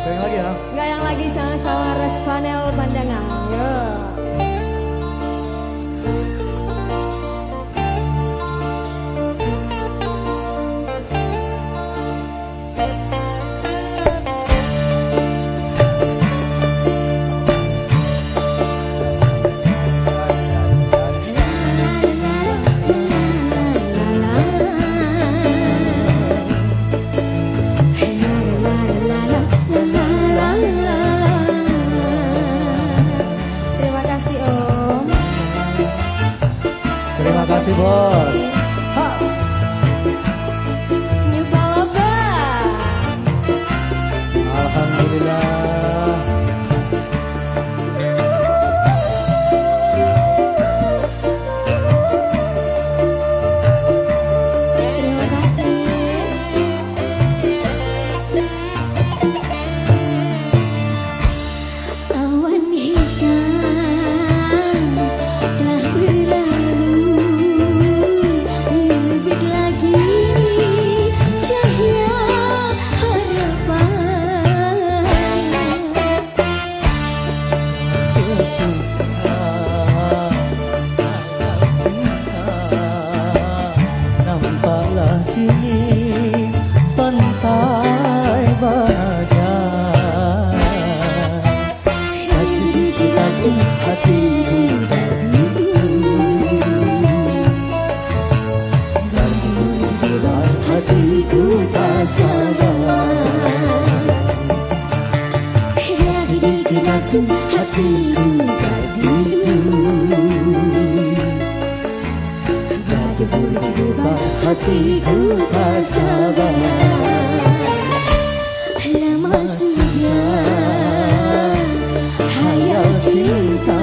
Goyang Yang lagi ya? Goyang yang lagi sama-sama respanel pandangan. Yo. bus hatiku Lama sudah cinta.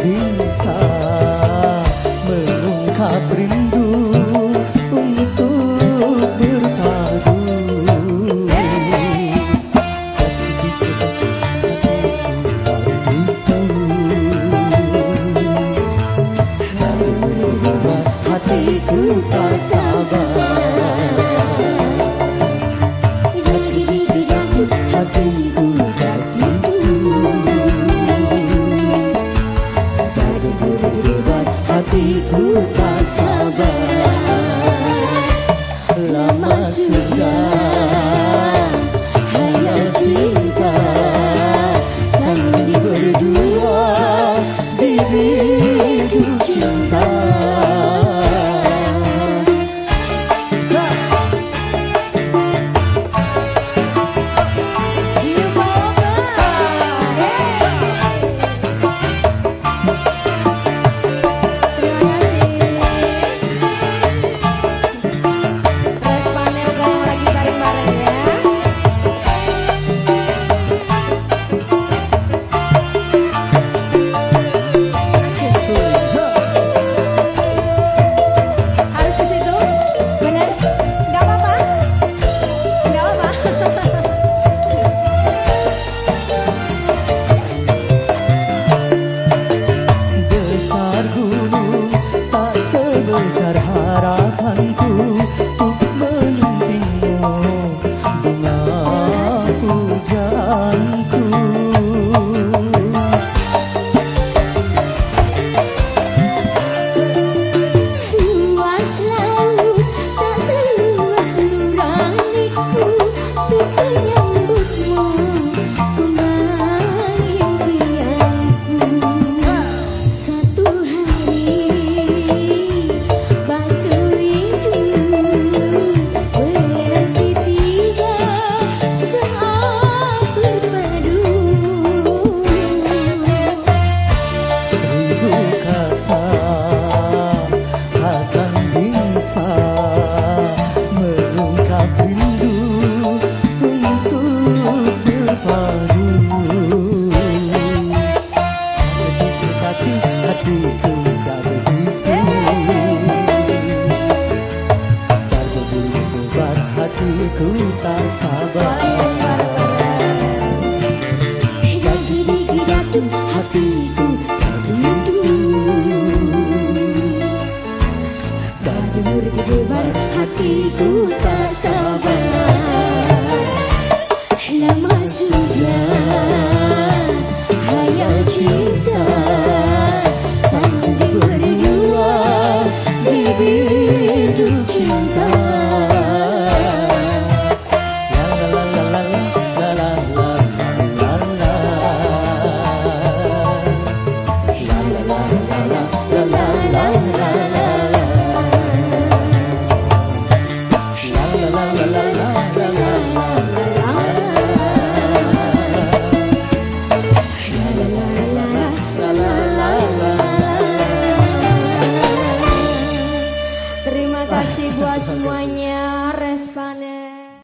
bisa mengungkap rindu The. pensar Hatiku tertutu Badur gedebar hatiku tak